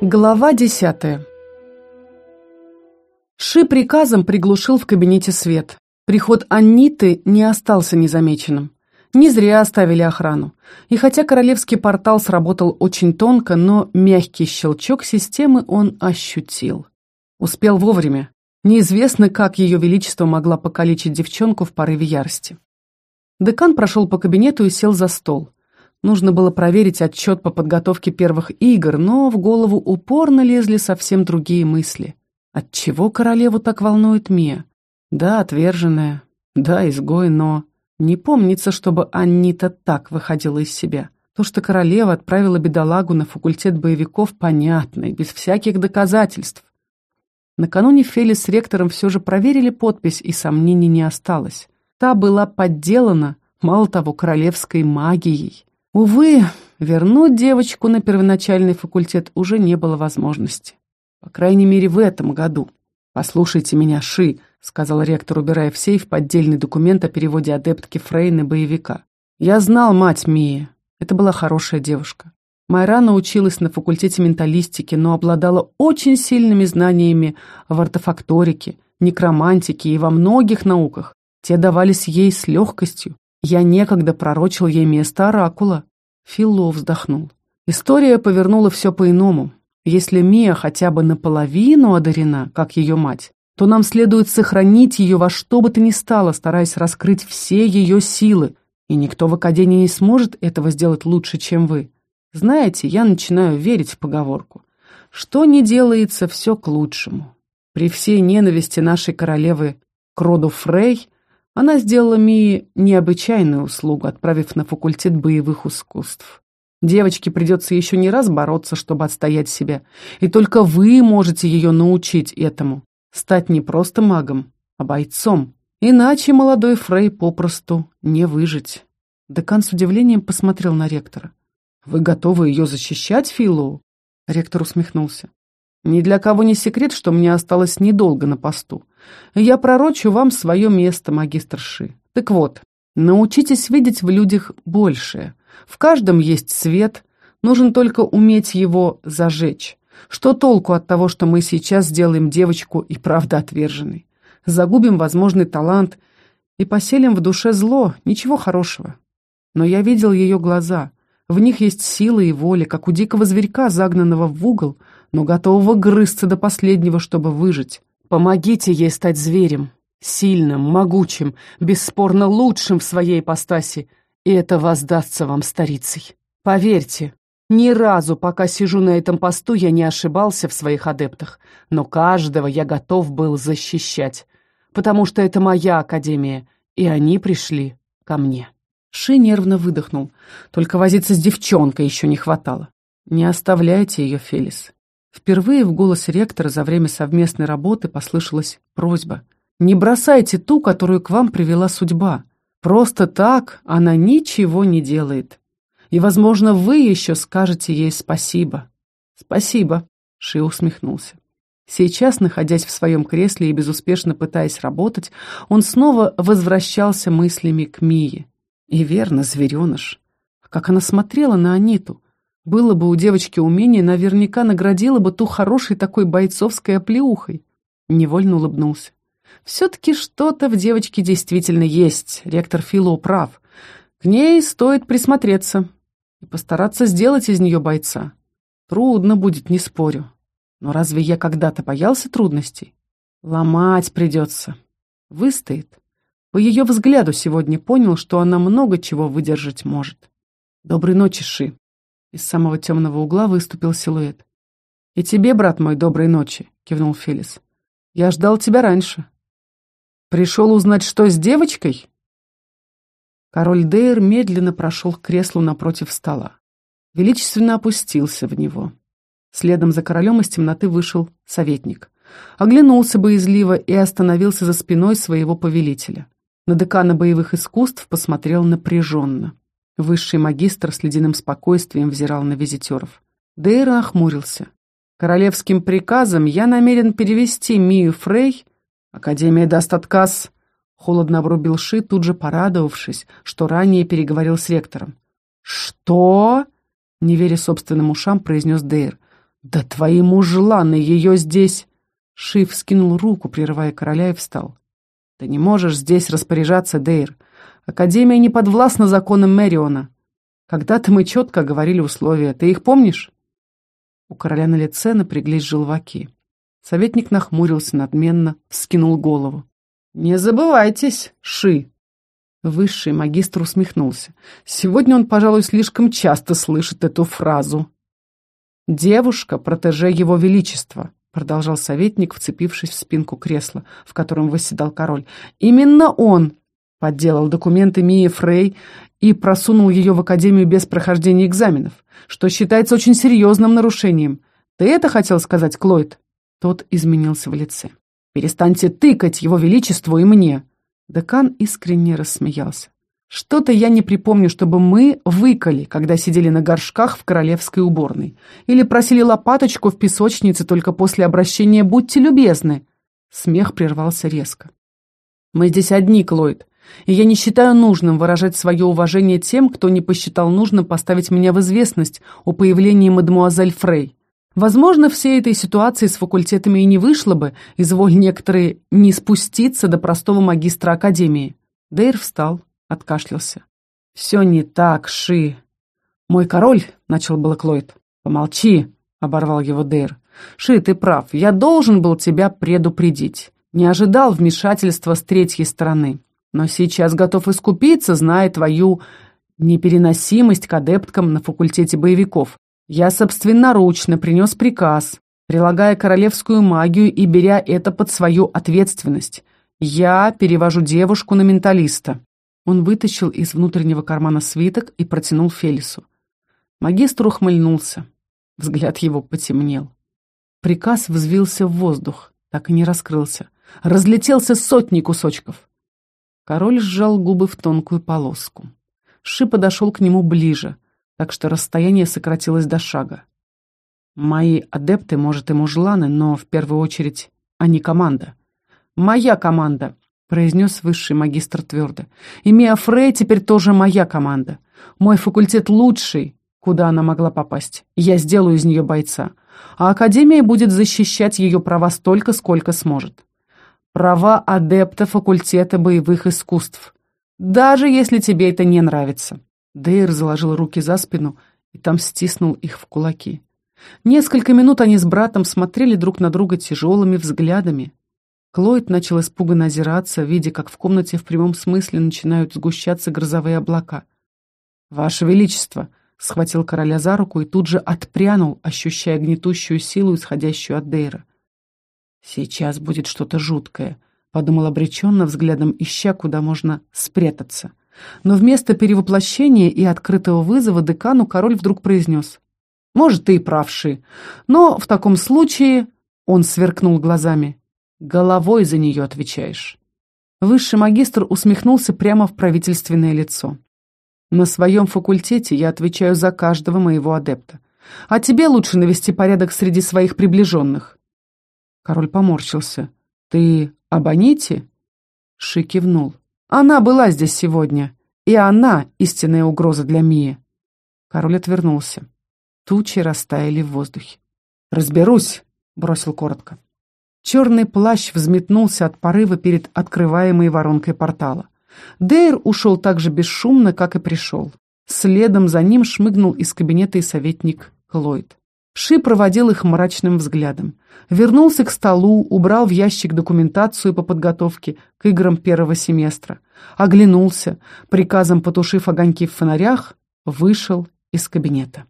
Глава десятая Ши приказом приглушил в кабинете свет. Приход Анниты не остался незамеченным. Не зря оставили охрану. И хотя королевский портал сработал очень тонко, но мягкий щелчок системы он ощутил. Успел вовремя. Неизвестно, как ее величество могла покалечить девчонку в порыве ярости. Декан прошел по кабинету и сел за стол. Нужно было проверить отчет по подготовке первых игр, но в голову упорно лезли совсем другие мысли. Отчего королеву так волнует Мия? Да, отверженная, да, изгой, но... Не помнится, чтобы Аннита так выходила из себя. То, что королева отправила бедолагу на факультет боевиков, понятно и без всяких доказательств. Накануне Фели с ректором все же проверили подпись, и сомнений не осталось. Та была подделана, мало того, королевской магией. Увы, вернуть девочку на первоначальный факультет уже не было возможности. По крайней мере, в этом году. «Послушайте меня, Ши», — сказал ректор, убирая в сейф поддельный документ о переводе адептки Фрейны боевика. «Я знал мать Мии. Это была хорошая девушка. Майрана училась на факультете менталистики, но обладала очень сильными знаниями в артефакторике, некромантике и во многих науках. Те давались ей с легкостью, я некогда пророчил ей место оракула. Фило вздохнул. История повернула все по-иному. Если Мия хотя бы наполовину одарена, как ее мать, то нам следует сохранить ее во что бы то ни стало, стараясь раскрыть все ее силы, и никто в Академии не сможет этого сделать лучше, чем вы. Знаете, я начинаю верить в поговорку. Что не делается, все к лучшему. При всей ненависти нашей королевы к роду Фрей она сделала Мии необычайную услугу, отправив на факультет боевых искусств. Девочке придется еще не раз бороться, чтобы отстоять себя, и только вы можете ее научить этому. Стать не просто магом, а бойцом. Иначе молодой Фрей попросту не выжить. Декан с удивлением посмотрел на ректора. «Вы готовы ее защищать, Филоу?» Ректор усмехнулся. Ни для кого не секрет, что мне осталось недолго на посту. Я пророчу вам свое место, магистр Ши. Так вот, научитесь видеть в людях большее. В каждом есть свет, нужно только уметь его зажечь. Что толку от того, что мы сейчас сделаем девочку и правда отверженной? Загубим возможный талант и поселим в душе зло, ничего хорошего. Но я видел ее глаза. В них есть сила и воля, как у дикого зверька, загнанного в угол, но готового грызться до последнего, чтобы выжить. Помогите ей стать зверем, сильным, могучим, бесспорно лучшим в своей ипостаси, и это воздастся вам старицей. Поверьте, ни разу, пока сижу на этом посту, я не ошибался в своих адептах, но каждого я готов был защищать, потому что это моя академия, и они пришли ко мне. Ши нервно выдохнул. Только возиться с девчонкой еще не хватало. Не оставляйте ее, Фелис. Впервые в голосе ректора за время совместной работы послышалась просьба. «Не бросайте ту, которую к вам привела судьба. Просто так она ничего не делает. И, возможно, вы еще скажете ей спасибо». «Спасибо», — Ши усмехнулся. Сейчас, находясь в своем кресле и безуспешно пытаясь работать, он снова возвращался мыслями к Мии. И верно, звереныш. Как она смотрела на Аниту — было бы у девочки умение, наверняка наградила бы ту хорошей такой бойцовской оплеухой. Невольно улыбнулся. Все-таки что-то в девочке действительно есть, ректор Фило прав. К ней стоит присмотреться и постараться сделать из нее бойца. Трудно будет, не спорю. Но разве я когда-то боялся трудностей? Ломать придется. Выстоит. По ее взгляду сегодня понял, что она много чего выдержать может. Доброй ночи, Ши. Из самого темного угла выступил силуэт. «И тебе, брат мой, доброй ночи», — кивнул Фелис. «Я ждал тебя раньше». «Пришел узнать, что с девочкой?» Король Дейр медленно прошел к креслу напротив стола. Величественно опустился в него. Следом за королем из темноты вышел советник. Оглянулся боязливо и остановился за спиной своего повелителя. На декана боевых искусств посмотрел напряженно. Высший магистр с ледяным спокойствием взирал на визитеров. Дейр нахмурился. «Королевским приказом я намерен перевести Мию Фрей...» «Академия даст отказ», — холодно обрубил Ши, тут же порадовавшись, что ранее переговорил с ректором. «Что?» — не веря собственным ушам, произнес Дейр. «Да твои мужланы ее здесь!» Шиф скинул руку, прерывая короля, и встал. «Ты не можешь здесь распоряжаться, Дейр. Академия не подвластна законам Мэриона. Когда-то мы четко говорили условия. Ты их помнишь?» У короля на лице напряглись желваки. Советник нахмурился надменно, вскинул голову. «Не забывайтесь, Ши!» Высший магистр усмехнулся. Сегодня он, пожалуй, слишком часто слышит эту фразу. «Девушка — протеже его величества», — продолжал советник, вцепившись в спинку кресла, в котором восседал король. «Именно он подделал документы Мии Фрей и просунул ее в академию без прохождения экзаменов, что считается очень серьезным нарушением. Ты это хотел сказать, Клойд?» Тот изменился в лице. «Перестаньте тыкать его величеству и мне!» Декан искренне рассмеялся. «Что-то я не припомню, чтобы мы выкали, когда сидели на горшках в королевской уборной. Или просили лопаточку в песочнице только после обращения «Будьте любезны!» Смех прервался резко. «Мы здесь одни, Клойд, и я не считаю нужным выражать свое уважение тем, кто не посчитал нужным поставить меня в известность о появлении мадемуазель Фрей. Возможно, всей этой ситуации с факультетами и не вышло бы, изволь некоторые не спуститься до простого магистра академии. Дейр встал, откашлялся. «Все не так, Ши!» «Мой король!» — начал было Клойд. «Помолчи!» — оборвал его Дейр. «Ши, ты прав, я должен был тебя предупредить. Не ожидал вмешательства с третьей стороны. Но сейчас готов искупиться, зная твою непереносимость к адепткам на факультете боевиков. Я собственноручно принес приказ, прилагая королевскую магию и беря это под свою ответственность. Я перевожу девушку на менталиста. Он вытащил из внутреннего кармана свиток и протянул Фелису. Магистр ухмыльнулся. Взгляд его потемнел. Приказ взвился в воздух, так и не раскрылся. Разлетелся сотни кусочков. Король сжал губы в тонкую полоску. Ши подошел к нему ближе — так что расстояние сократилось до шага. Мои адепты, может, и мужланы, но в первую очередь они команда. «Моя команда», — произнес высший магистр твердо. «И Фрей теперь тоже моя команда. Мой факультет лучший, куда она могла попасть. Я сделаю из нее бойца. А Академия будет защищать ее права столько, сколько сможет. Права адепта факультета боевых искусств. Даже если тебе это не нравится». Дейр заложил руки за спину и там стиснул их в кулаки. Несколько минут они с братом смотрели друг на друга тяжелыми взглядами. Клойд начал испуганно озираться, видя, как в комнате в прямом смысле начинают сгущаться грозовые облака. «Ваше Величество!» — схватил короля за руку и тут же отпрянул, ощущая гнетущую силу, исходящую от Дейра. «Сейчас будет что-то жуткое», — подумал обреченно, взглядом ища, куда можно спрятаться. Но вместо перевоплощения и открытого вызова декану король вдруг произнес. «Может, ты и правши, но в таком случае...» Он сверкнул глазами. «Головой за нее отвечаешь». Высший магистр усмехнулся прямо в правительственное лицо. «На своем факультете я отвечаю за каждого моего адепта. А тебе лучше навести порядок среди своих приближенных». Король поморщился. «Ты об Аните?» Ши кивнул. Она была здесь сегодня, и она истинная угроза для Мии. Король отвернулся. Тучи растаяли в воздухе. «Разберусь», — бросил коротко. Черный плащ взметнулся от порыва перед открываемой воронкой портала. Дейр ушел так же бесшумно, как и пришел. Следом за ним шмыгнул из кабинета и советник Клойд. Ши проводил их мрачным взглядом. Вернулся к столу, убрал в ящик документацию по подготовке к играм первого семестра. Оглянулся, приказом потушив огоньки в фонарях, вышел из кабинета.